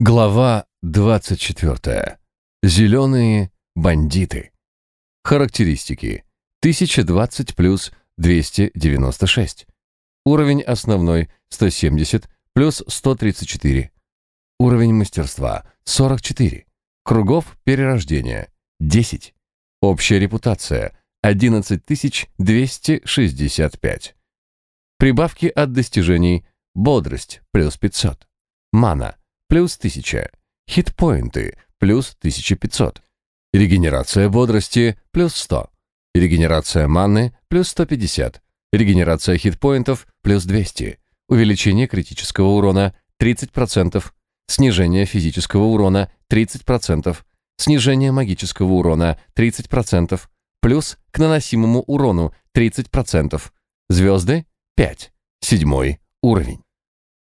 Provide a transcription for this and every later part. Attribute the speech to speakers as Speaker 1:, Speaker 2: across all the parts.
Speaker 1: Глава 24. Зеленые бандиты. Характеристики. 1020 плюс 296. Уровень основной 170 плюс 134. Уровень мастерства 44. Кругов перерождения 10. Общая репутация 11265. Прибавки от достижений. Бодрость плюс 500. Мана плюс 1000. Хитпоинты плюс 1500. Регенерация бодрости плюс 100. Регенерация маны плюс 150. Регенерация хитпоинтов плюс 200. Увеличение критического урона 30%. Снижение физического урона 30%. Снижение магического урона 30%. Плюс к наносимому урону 30%. Звезды 5. Седьмой уровень.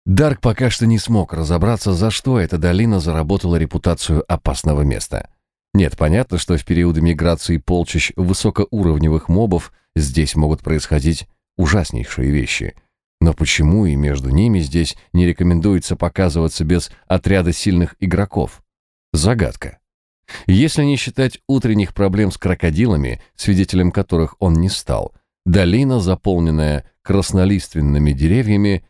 Speaker 1: Дарк пока что не смог разобраться, за что эта долина заработала репутацию опасного места. Нет, понятно, что в периоды миграции полчищ высокоуровневых мобов здесь могут происходить ужаснейшие вещи. Но почему и между ними здесь не рекомендуется показываться без отряда сильных игроков? Загадка. Если не считать утренних проблем с крокодилами, свидетелем которых он не стал, долина, заполненная краснолиственными деревьями,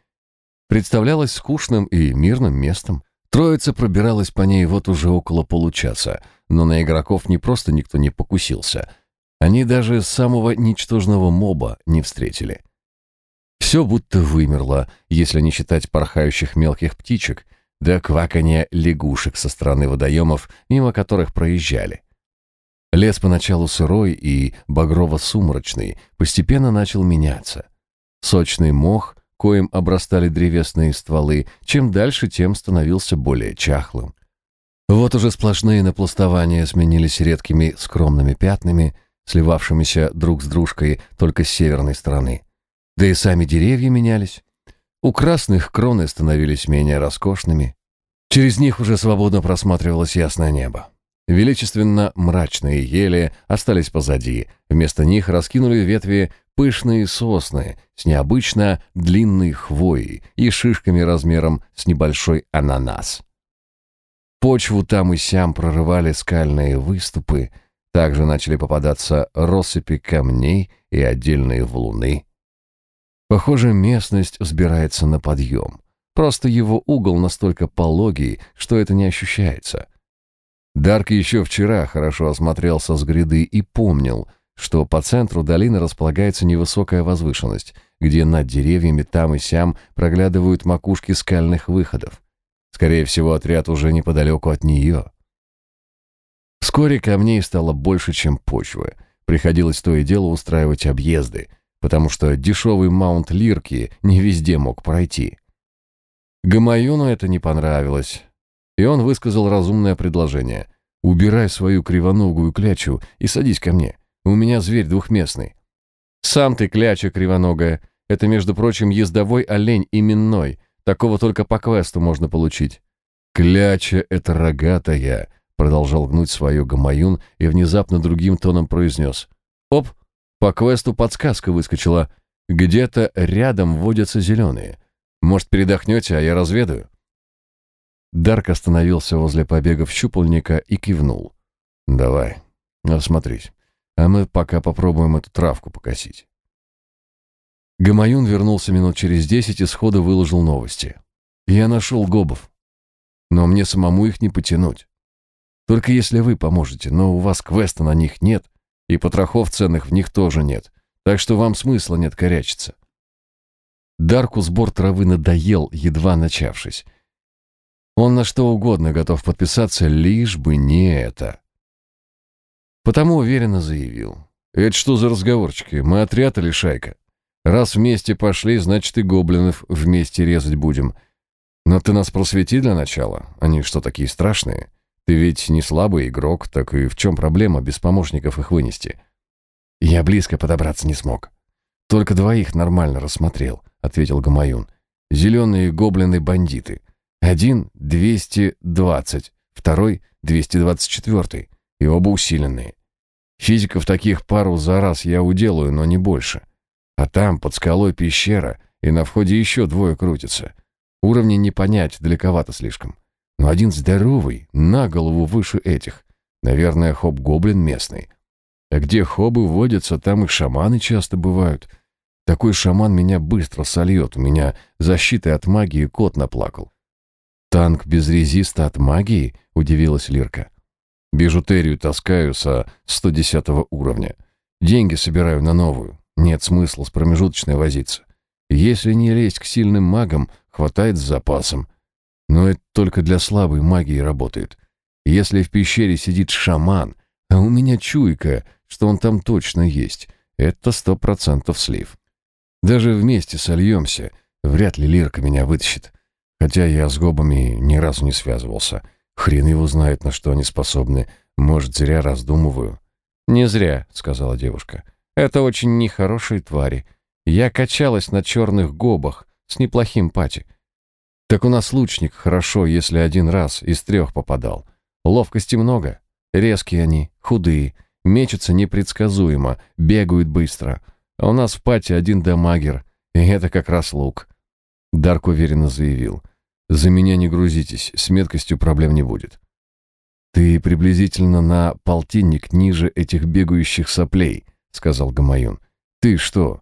Speaker 1: представлялась скучным и мирным местом. Троица пробиралась по ней вот уже около получаса, но на игроков не просто никто не покусился. Они даже самого ничтожного моба не встретили. Все будто вымерло, если не считать порхающих мелких птичек, да кваканья лягушек со стороны водоемов, мимо которых проезжали. Лес поначалу сырой и багрово-сумрачный, постепенно начал меняться. Сочный мох коим обрастали древесные стволы, чем дальше, тем становился более чахлым. Вот уже сплошные напластования сменились редкими скромными пятнами, сливавшимися друг с дружкой только с северной стороны. Да и сами деревья менялись. У красных кроны становились менее роскошными. Через них уже свободно просматривалось ясное небо. Величественно мрачные ели остались позади. Вместо них раскинули ветви пышные сосны с необычно длинной хвоей и шишками размером с небольшой ананас. Почву там и сям прорывали скальные выступы, также начали попадаться россыпи камней и отдельные валуны. Похоже, местность взбирается на подъем. Просто его угол настолько пологий, что это не ощущается. Дарк еще вчера хорошо осмотрелся с гряды и помнил, что по центру долины располагается невысокая возвышенность, где над деревьями там и сям проглядывают макушки скальных выходов. Скорее всего, отряд уже неподалеку от нее. Вскоре камней стало больше, чем почвы. Приходилось то и дело устраивать объезды, потому что дешевый маунт Лирки не везде мог пройти. Гамаюну это не понравилось, и он высказал разумное предложение. «Убирай свою кривоногую клячу и садись ко мне. У меня зверь двухместный. Сам ты кляча кривоногая. Это, между прочим, ездовой олень именной. Такого только по квесту можно получить. Кляча — это рогатая, продолжал гнуть свое гамаюн и внезапно другим тоном произнес. Оп, по квесту подсказка выскочила. Где-то рядом водятся зеленые. Может, передохнете, а я разведаю? Дарк остановился возле побегов щупальника и кивнул. «Давай, осмотрись а мы пока попробуем эту травку покосить. Гамаюн вернулся минут через десять и сходу выложил новости. Я нашел гобов. Но мне самому их не потянуть. Только если вы поможете, но у вас квеста на них нет, и потрохов ценных в них тоже нет, так что вам смысла нет корячиться. Дарку сбор травы надоел, едва начавшись. Он на что угодно готов подписаться, лишь бы не это. Потому уверенно заявил. «Это что за разговорчики? Мы отряд или шайка? Раз вместе пошли, значит и гоблинов вместе резать будем. Но ты нас просвети для начала. Они что, такие страшные? Ты ведь не слабый игрок, так и в чем проблема без помощников их вынести?» «Я близко подобраться не смог. Только двоих нормально рассмотрел», — ответил Гамаюн. «Зеленые гоблины-бандиты. Один — 220, второй — 224 и оба усиленные. Физиков таких пару за раз я уделаю, но не больше. А там, под скалой пещера, и на входе еще двое крутятся. Уровни не понять, далековато слишком. Но один здоровый, на голову выше этих. Наверное, хоб-гоблин местный. А где хобы водятся, там и шаманы часто бывают. Такой шаман меня быстро сольет, у меня защитой от магии кот наплакал. «Танк без резиста от магии?» — удивилась Лирка. «Бижутерию таскаю со 110 уровня. Деньги собираю на новую. Нет смысла с промежуточной возиться. Если не лезть к сильным магам, хватает с запасом. Но это только для слабой магии работает. Если в пещере сидит шаман, а у меня чуйка, что он там точно есть, это сто процентов слив. Даже вместе сольемся, вряд ли Лирка меня вытащит. Хотя я с гобами ни разу не связывался. Хрен его знает, на что они способны. Может, зря раздумываю. «Не зря», — сказала девушка. «Это очень нехорошие твари. Я качалась на черных гобах с неплохим пати. Так у нас лучник хорошо, если один раз из трех попадал. Ловкости много. Резкие они, худые, мечутся непредсказуемо, бегают быстро. А у нас в пати один дамагер, и это как раз лук. Дарк уверенно заявил. «За меня не грузитесь, с меткостью проблем не будет». «Ты приблизительно на полтинник ниже этих бегающих соплей», — сказал Гамаюн. «Ты что,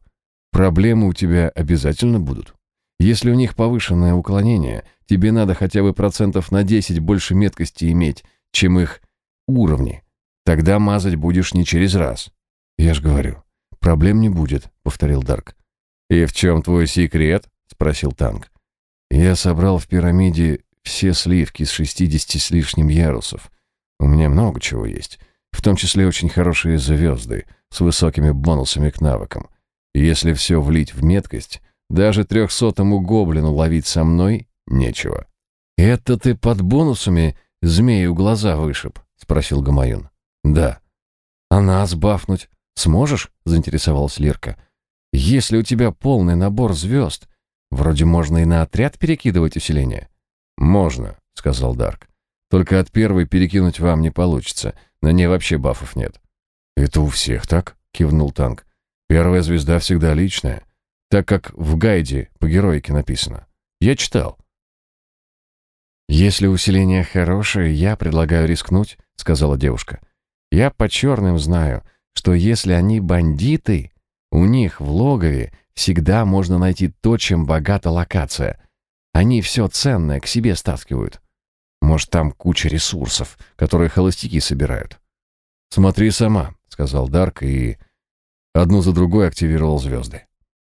Speaker 1: проблемы у тебя обязательно будут? Если у них повышенное уклонение, тебе надо хотя бы процентов на 10 больше меткости иметь, чем их уровни. Тогда мазать будешь не через раз». «Я ж говорю, проблем не будет», — повторил Дарк. «И в чем твой секрет?» — спросил Танк. «Я собрал в пирамиде все сливки с 60 с лишним ярусов. У меня много чего есть, в том числе очень хорошие звезды с высокими бонусами к навыкам. Если все влить в меткость, даже трехсотому гоблину ловить со мной нечего». «Это ты под бонусами змею глаза вышиб?» — спросил Гамаюн. «Да». «А нас бафнуть сможешь?» — заинтересовалась Лирка. «Если у тебя полный набор звезд, вроде можно и на отряд перекидывать усиление». «Можно», — сказал Дарк. «Только от первой перекинуть вам не получится. На ней вообще бафов нет». «Это у всех так?» — кивнул Танк. «Первая звезда всегда личная, так как в гайде по героике написано. Я читал». «Если усиление хорошее, я предлагаю рискнуть», — сказала девушка. «Я по черным знаю, что если они бандиты, у них в логове всегда можно найти то, чем богата локация. Они все ценное к себе стаскивают. Может, там куча ресурсов, которые холостяки собирают. «Смотри сама», — сказал Дарк и одну за другой активировал звезды.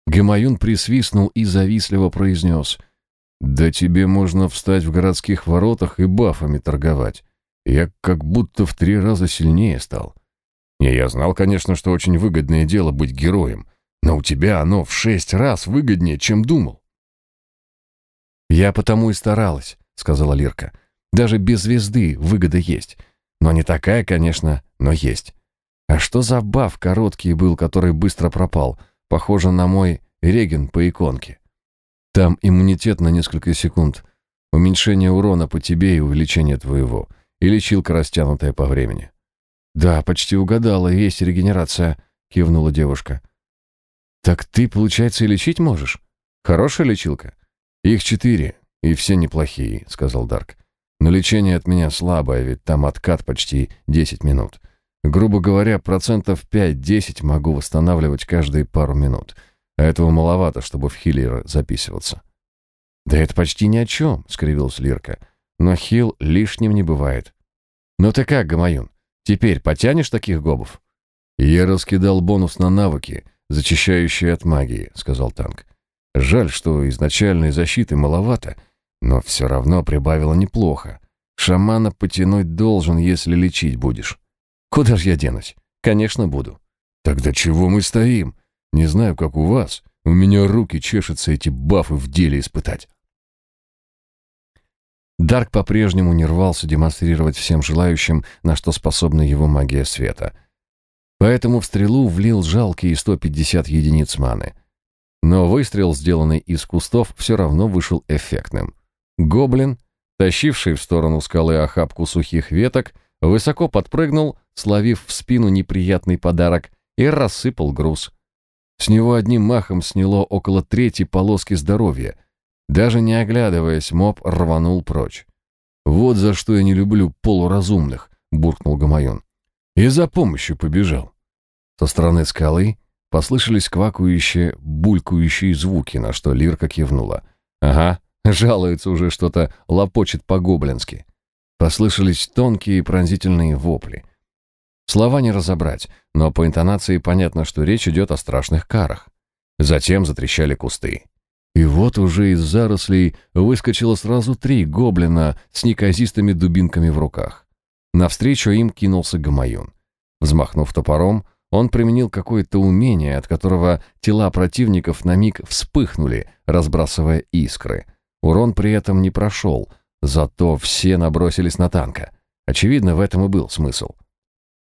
Speaker 1: Гамаюн присвистнул и завистливо произнес. «Да тебе можно встать в городских воротах и бафами торговать. Я как будто в три раза сильнее стал. Не, я знал, конечно, что очень выгодное дело быть героем, но у тебя оно в шесть раз выгоднее, чем думал. «Я потому и старалась», — сказала Лирка. «Даже без звезды выгода есть. Но не такая, конечно, но есть. А что за баф короткий был, который быстро пропал? Похоже на мой реген по иконке. Там иммунитет на несколько секунд, уменьшение урона по тебе и увеличение твоего, и лечилка растянутая по времени. «Да, почти угадала, есть регенерация», — кивнула девушка. «Так ты, получается, и лечить можешь? Хорошая лечилка?» «Их четыре, и все неплохие», — сказал Дарк. «Но лечение от меня слабое, ведь там откат почти десять минут. Грубо говоря, процентов пять-десять могу восстанавливать каждые пару минут. А этого маловато, чтобы в хиллера записываться». «Да это почти ни о чем», — скривилась Лирка. «Но хил лишним не бывает». «Ну ты как, Гамаюн, Теперь потянешь таких гобов? Я раскидал бонус на навыки, зачищающие от магии, сказал танк. Жаль, что изначальной защиты маловато, но все равно прибавило неплохо. Шамана потянуть должен, если лечить будешь. Куда ж я денусь? Конечно, буду. Тогда чего мы стоим? Не знаю, как у вас. У меня руки чешутся эти бафы в деле испытать. Дарк по-прежнему не рвался демонстрировать всем желающим, на что способна его магия света. Поэтому в стрелу влил жалкие 150 единиц маны. Но выстрел, сделанный из кустов, все равно вышел эффектным. Гоблин, тащивший в сторону скалы охапку сухих веток, высоко подпрыгнул, словив в спину неприятный подарок, и рассыпал груз. С него одним махом сняло около трети полоски здоровья — даже не оглядываясь, моб рванул прочь. Вот за что я не люблю полуразумных, буркнул Гамаюн. И за помощью побежал. Со стороны скалы послышались квакающие, булькающие звуки, на что Лирка кивнула. Ага, жалуется уже что-то, лопочет по-гоблински. Послышались тонкие пронзительные вопли. Слова не разобрать, но по интонации понятно, что речь идет о страшных карах. Затем затрещали кусты. И вот уже из зарослей выскочило сразу три гоблина с неказистыми дубинками в руках. Навстречу им кинулся Гамаюн. Взмахнув топором, он применил какое-то умение, от которого тела противников на миг вспыхнули, разбрасывая искры. Урон при этом не прошел, зато все набросились на танка. Очевидно, в этом и был смысл.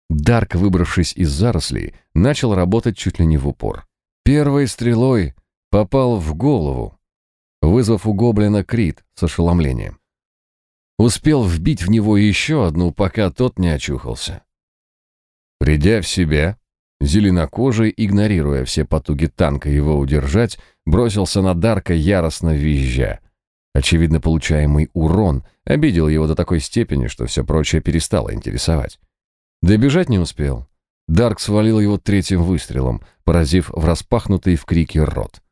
Speaker 1: Дарк, выбравшись из зарослей, начал работать чуть ли не в упор. Первой стрелой попал в голову, вызвав у гоблина крит с ошеломлением. Успел вбить в него еще одну, пока тот не очухался. Придя в себя, зеленокожий, игнорируя все потуги танка его удержать, бросился на Дарка яростно визжа. Очевидно, получаемый урон обидел его до такой степени, что все прочее перестало интересовать. Добежать не успел. Дарк свалил его третьим выстрелом, поразив в распахнутый в крике рот.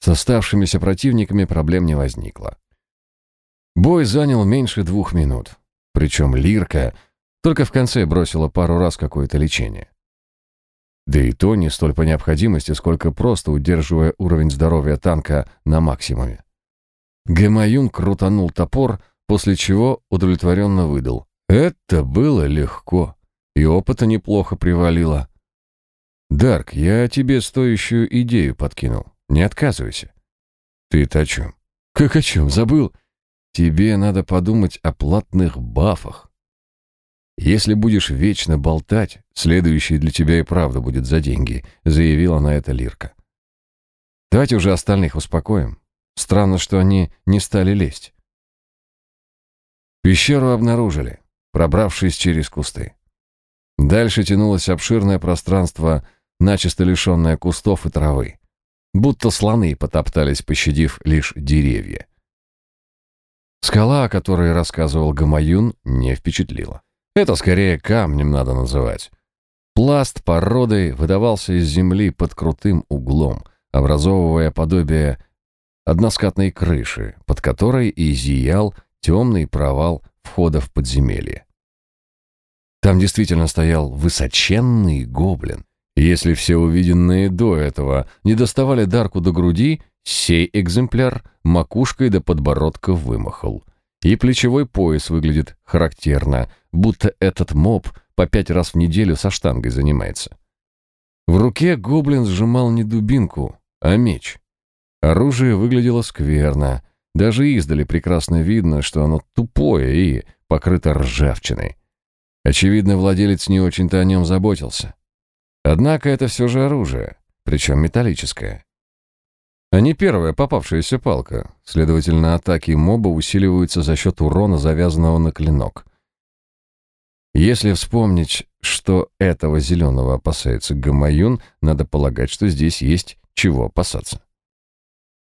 Speaker 1: С оставшимися противниками проблем не возникло. Бой занял меньше двух минут. Причем Лирка только в конце бросила пару раз какое-то лечение. Да и то не столь по необходимости, сколько просто удерживая уровень здоровья танка на максимуме. Гамаюн крутанул топор, после чего удовлетворенно выдал. Это было легко, и опыта неплохо привалило. «Дарк, я тебе стоящую идею подкинул. Не отказывайся. Ты-то о чем? Как о чем? Забыл? Тебе надо подумать о платных бафах. Если будешь вечно болтать, следующий для тебя и правда будет за деньги, заявила на это Лирка. Давайте уже остальных успокоим. Странно, что они не стали лезть. Пещеру обнаружили, пробравшись через кусты. Дальше тянулось обширное пространство, начисто лишенное кустов и травы будто слоны потоптались, пощадив лишь деревья. Скала, о которой рассказывал Гамаюн, не впечатлила. Это скорее камнем надо называть. Пласт породы выдавался из земли под крутым углом, образовывая подобие односкатной крыши, под которой и зиял темный провал входа в подземелье. Там действительно стоял высоченный гоблин, если все увиденные до этого не доставали Дарку до груди, сей экземпляр макушкой до подбородка вымахал. И плечевой пояс выглядит характерно, будто этот моб по пять раз в неделю со штангой занимается. В руке гоблин сжимал не дубинку, а меч. Оружие выглядело скверно, даже издали прекрасно видно, что оно тупое и покрыто ржавчиной. Очевидно, владелец не очень-то о нем заботился. Однако это все же оружие, причем металлическое. А не первая попавшаяся палка, следовательно, атаки моба усиливаются за счет урона, завязанного на клинок. Если вспомнить, что этого зеленого опасается Гамаюн, надо полагать, что здесь есть чего опасаться.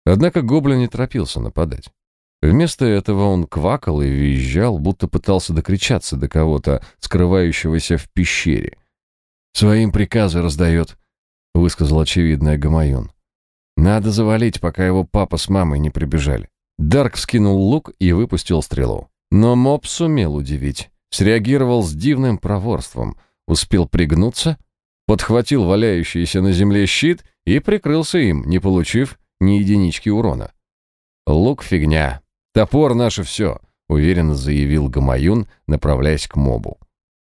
Speaker 1: Однако гоблин не торопился нападать. Вместо этого он квакал и визжал, будто пытался докричаться до кого-то, скрывающегося в пещере. Своим приказы раздает, высказал очевидное Гамаюн. Надо завалить, пока его папа с мамой не прибежали. Дарк скинул лук и выпустил стрелу. Но моб сумел удивить. Среагировал с дивным проворством, успел пригнуться, подхватил валяющийся на земле щит и прикрылся им, не получив ни единички урона. «Лук — фигня. Топор — наше все», — уверенно заявил Гамаюн, направляясь к мобу.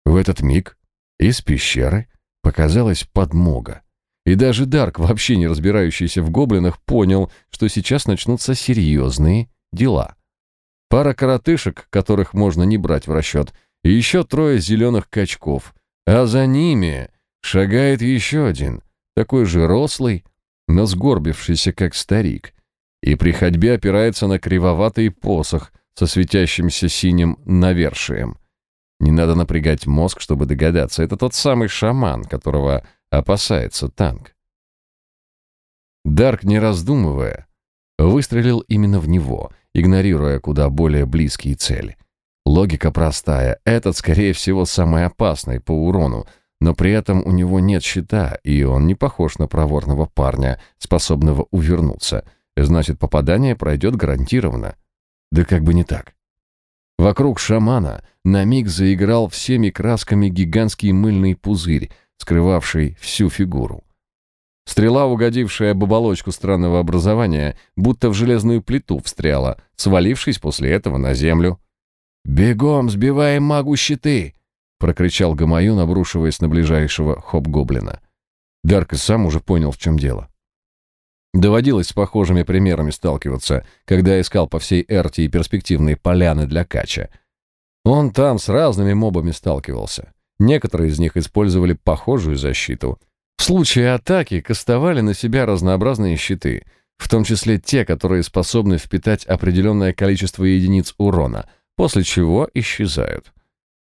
Speaker 1: В этот миг из пещеры Показалась подмога. И даже Дарк, вообще не разбирающийся в гоблинах, понял, что сейчас начнутся серьезные дела. Пара коротышек, которых можно не брать в расчет, и еще трое зеленых качков. А за ними шагает еще один, такой же рослый, но сгорбившийся, как старик, и при ходьбе опирается на кривоватый посох со светящимся синим навершием. Не надо напрягать мозг, чтобы догадаться. Это тот самый шаман, которого опасается танк. Дарк, не раздумывая, выстрелил именно в него, игнорируя куда более близкие цели. Логика простая. Этот, скорее всего, самый опасный по урону, но при этом у него нет щита, и он не похож на проворного парня, способного увернуться. Значит, попадание пройдет гарантированно. Да как бы не так. Вокруг шамана на миг заиграл всеми красками гигантский мыльный пузырь, скрывавший всю фигуру. Стрела, угодившая в оболочку странного образования, будто в железную плиту встряла, свалившись после этого на землю. «Бегом, сбиваем магу щиты!» — прокричал Гамаюн, обрушиваясь на ближайшего хоп-гоблина. Дарк и сам уже понял, в чем дело. Доводилось с похожими примерами сталкиваться, когда искал по всей Эрте перспективные поляны для кача. Он там с разными мобами сталкивался. Некоторые из них использовали похожую защиту — в случае атаки кастовали на себя разнообразные щиты, в том числе те, которые способны впитать определенное количество единиц урона, после чего исчезают.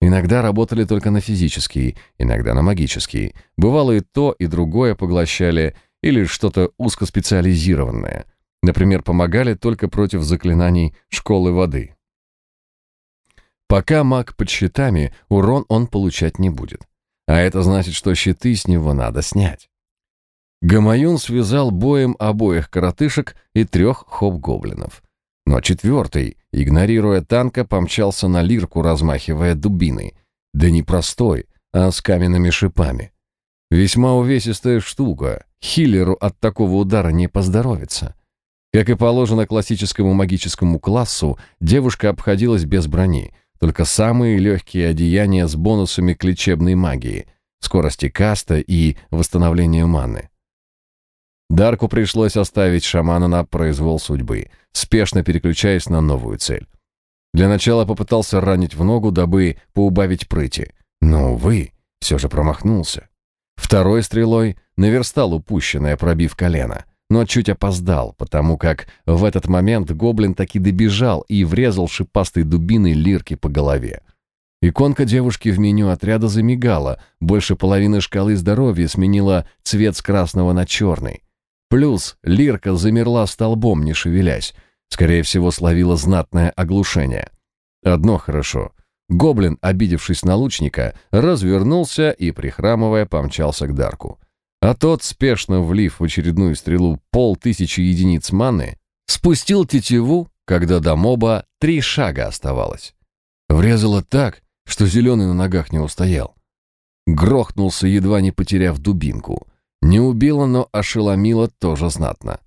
Speaker 1: Иногда работали только на физические, иногда на магические. Бывало и то, и другое поглощали, или что-то узкоспециализированное. Например, помогали только против заклинаний школы воды. Пока маг под щитами, урон он получать не будет. А это значит, что щиты с него надо снять. Гамаюн связал боем обоих коротышек и трех хоп-гоблинов. Но четвертый, игнорируя танка, помчался на лирку, размахивая дубиной. Да не простой, а с каменными шипами. Весьма увесистая штука. Хиллеру от такого удара не поздоровится. Как и положено классическому магическому классу, девушка обходилась без брони — только самые легкие одеяния с бонусами к лечебной магии, скорости каста и восстановлению маны. Дарку пришлось оставить шамана на произвол судьбы, спешно переключаясь на новую цель. Для начала попытался ранить в ногу, дабы поубавить прыти, но, увы, все же промахнулся. Второй стрелой наверстал упущенное, пробив колено — но чуть опоздал, потому как в этот момент гоблин таки добежал и врезал шипастой дубиной лирки по голове. Иконка девушки в меню отряда замигала, больше половины шкалы здоровья сменила цвет с красного на черный. Плюс лирка замерла столбом, не шевелясь, скорее всего, словила знатное оглушение. Одно хорошо. Гоблин, обидевшись на лучника, развернулся и, прихрамывая, помчался к Дарку а тот, спешно влив в очередную стрелу полтысячи единиц маны, спустил тетиву, когда до моба три шага оставалось. Врезало так, что зеленый на ногах не устоял. Грохнулся, едва не потеряв дубинку. Не убило, но ошеломило тоже знатно.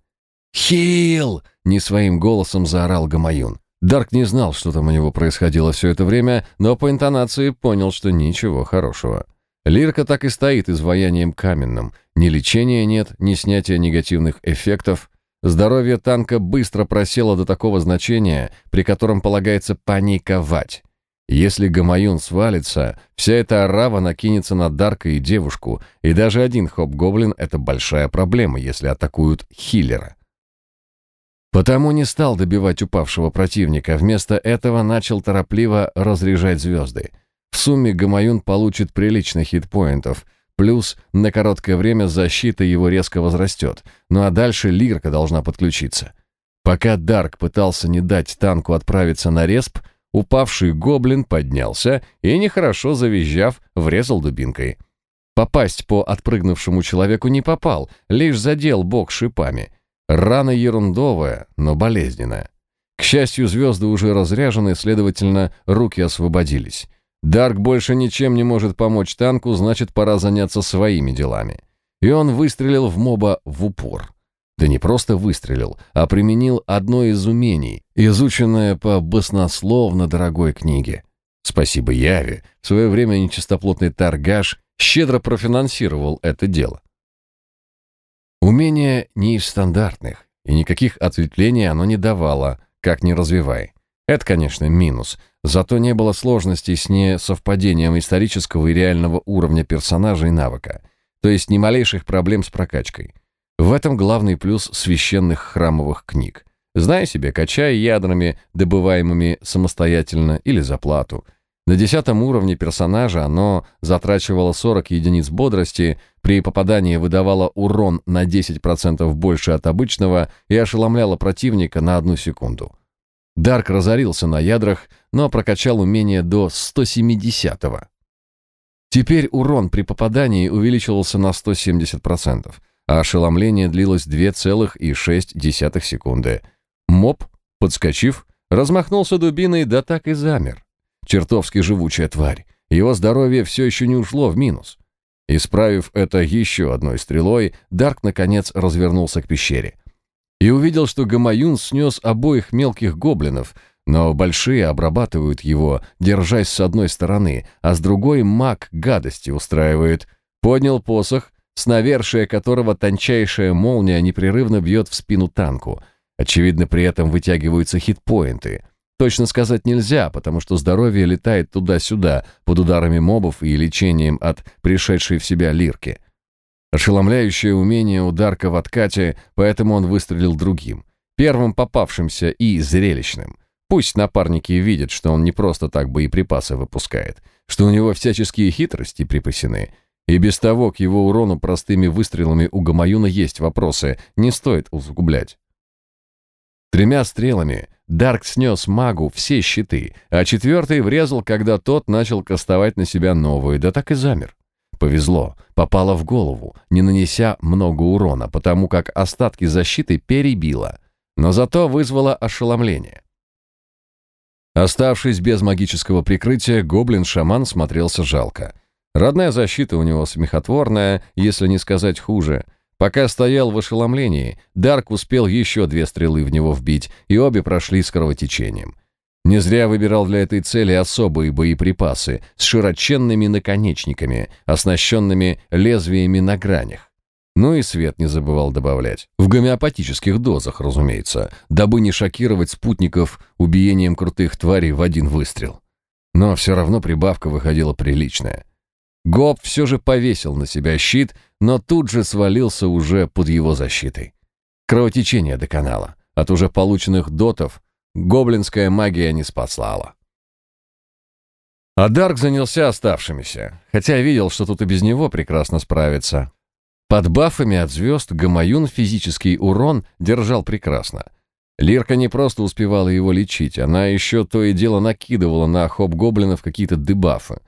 Speaker 1: «Хил!» — не своим голосом заорал Гамаюн. Дарк не знал, что там у него происходило все это время, но по интонации понял, что ничего хорошего. Лирка так и стоит изваянием каменным. Ни лечения нет, ни снятия негативных эффектов. Здоровье танка быстро просело до такого значения, при котором полагается паниковать. Если Гамаюн свалится, вся эта арава накинется на Дарка и девушку, и даже один хоп-гоблин — это большая проблема, если атакуют хиллера. Потому не стал добивать упавшего противника, вместо этого начал торопливо разряжать звезды. В сумме Гамаюн получит прилично хитпоинтов, плюс на короткое время защита его резко возрастет, ну а дальше Лирка должна подключиться. Пока Дарк пытался не дать танку отправиться на респ, упавший гоблин поднялся и, нехорошо завизжав, врезал дубинкой. Попасть по отпрыгнувшему человеку не попал, лишь задел бок шипами. Рана ерундовая, но болезненная. К счастью, звезды уже разряжены, следовательно, руки освободились. Дарк больше ничем не может помочь танку, значит, пора заняться своими делами. И он выстрелил в моба в упор. Да не просто выстрелил, а применил одно из умений, изученное по баснословно дорогой книге. Спасибо Яве, в свое время нечистоплотный торгаш щедро профинансировал это дело. Умение не из стандартных, и никаких ответвлений оно не давало, как ни развивай. Это, конечно, минус, зато не было сложностей с несовпадением исторического и реального уровня персонажа и навыка, то есть ни малейших проблем с прокачкой. В этом главный плюс священных храмовых книг. Знай себе, качай ядрами, добываемыми самостоятельно или за плату. На десятом уровне персонажа оно затрачивало 40 единиц бодрости, при попадании выдавало урон на 10% больше от обычного и ошеломляло противника на одну секунду. Дарк разорился на ядрах, но прокачал умение до 170-го. Теперь урон при попадании увеличивался на 170%, а ошеломление длилось 2,6 секунды. Моб, подскочив, размахнулся дубиной, да так и замер. Чертовски живучая тварь. Его здоровье все еще не ушло в минус. Исправив это еще одной стрелой, Дарк, наконец, развернулся к пещере. И увидел, что Гамаюн снес обоих мелких гоблинов, но большие обрабатывают его, держась с одной стороны, а с другой маг гадости устраивает. Поднял посох, с навершия которого тончайшая молния непрерывно бьет в спину танку. Очевидно, при этом вытягиваются хитпоинты. Точно сказать нельзя, потому что здоровье летает туда-сюда, под ударами мобов и лечением от пришедшей в себя лирки. Ошеломляющее умение ударка в откате, поэтому он выстрелил другим, первым попавшимся и зрелищным. Пусть напарники видят, что он не просто так боеприпасы выпускает, что у него всяческие хитрости припасены. И без того к его урону простыми выстрелами у Гамаюна есть вопросы, не стоит усугублять. Тремя стрелами Дарк снес магу все щиты, а четвертый врезал, когда тот начал кастовать на себя новые, да так и замер. Повезло, попало в голову, не нанеся много урона, потому как остатки защиты перебило, но зато вызвало ошеломление. Оставшись без магического прикрытия, гоблин-шаман смотрелся жалко. Родная защита у него смехотворная, если не сказать хуже — Пока стоял в ошеломлении, Дарк успел еще две стрелы в него вбить, и обе прошли с кровотечением. Не зря выбирал для этой цели особые боеприпасы с широченными наконечниками, оснащенными лезвиями на гранях. Ну и свет не забывал добавлять. В гомеопатических дозах, разумеется, дабы не шокировать спутников убиением крутых тварей в один выстрел. Но все равно прибавка выходила приличная. Гоб все же повесил на себя щит, но тут же свалился уже под его защитой. Кровотечение до канала. От уже полученных дотов гоблинская магия не спасала. А Дарк занялся оставшимися, хотя видел, что тут и без него прекрасно справится. Под бафами от звезд Гамаюн физический урон держал прекрасно. Лирка не просто успевала его лечить, она еще то и дело накидывала на хоп-гоблинов какие-то дебафы.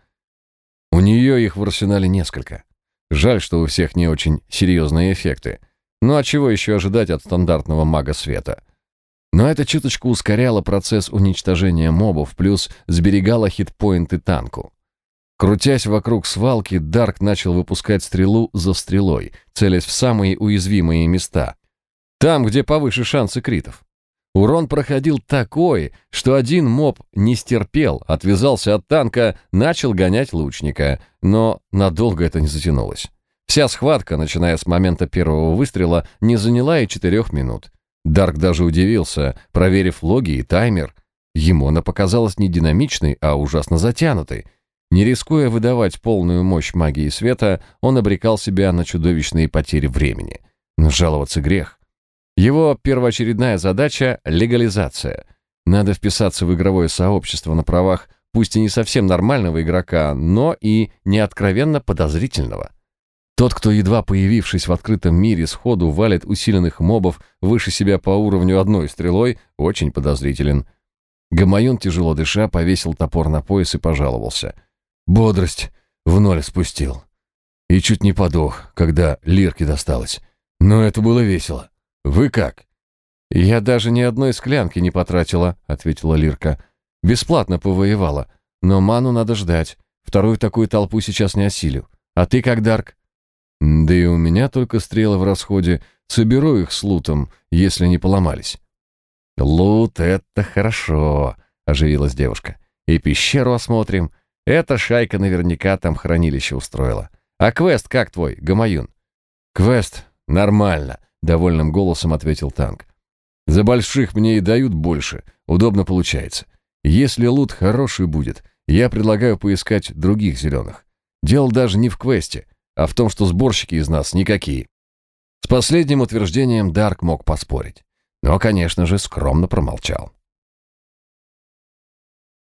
Speaker 1: У нее их в арсенале несколько. Жаль, что у всех не очень серьезные эффекты. Ну а чего еще ожидать от стандартного мага света? Но это чуточку ускоряло процесс уничтожения мобов, плюс сберегало хитпоинты танку. Крутясь вокруг свалки, Дарк начал выпускать стрелу за стрелой, целясь в самые уязвимые места. Там, где повыше шансы критов. Урон проходил такой, что один моб не стерпел, отвязался от танка, начал гонять лучника, но надолго это не затянулось. Вся схватка, начиная с момента первого выстрела, не заняла и четырех минут. Дарк даже удивился, проверив логи и таймер. Ему она показалась не динамичной, а ужасно затянутой. Не рискуя выдавать полную мощь магии света, он обрекал себя на чудовищные потери времени. Но жаловаться грех. Его первоочередная задача — легализация. Надо вписаться в игровое сообщество на правах пусть и не совсем нормального игрока, но и не откровенно подозрительного. Тот, кто, едва появившись в открытом мире, сходу валит усиленных мобов выше себя по уровню одной стрелой, очень подозрителен. Гамаюн, тяжело дыша, повесил топор на пояс и пожаловался. Бодрость в ноль спустил. И чуть не подох, когда лирке досталось. Но это было весело. «Вы как?» «Я даже ни одной склянки не потратила», — ответила Лирка. «Бесплатно повоевала. Но ману надо ждать. Вторую такую толпу сейчас не осилю. А ты как, Дарк?» «Да и у меня только стрелы в расходе. Соберу их с лутом, если не поломались». «Лут — это хорошо», — оживилась девушка. «И пещеру осмотрим. Эта шайка наверняка там хранилище устроила. А квест как твой, Гамаюн?» «Квест? Нормально. — довольным голосом ответил танк. «За больших мне и дают больше. Удобно получается. Если лут хороший будет, я предлагаю поискать других зеленых. Дело даже не в квесте, а в том, что сборщики из нас никакие». С последним утверждением Дарк мог поспорить. Но, конечно же, скромно промолчал.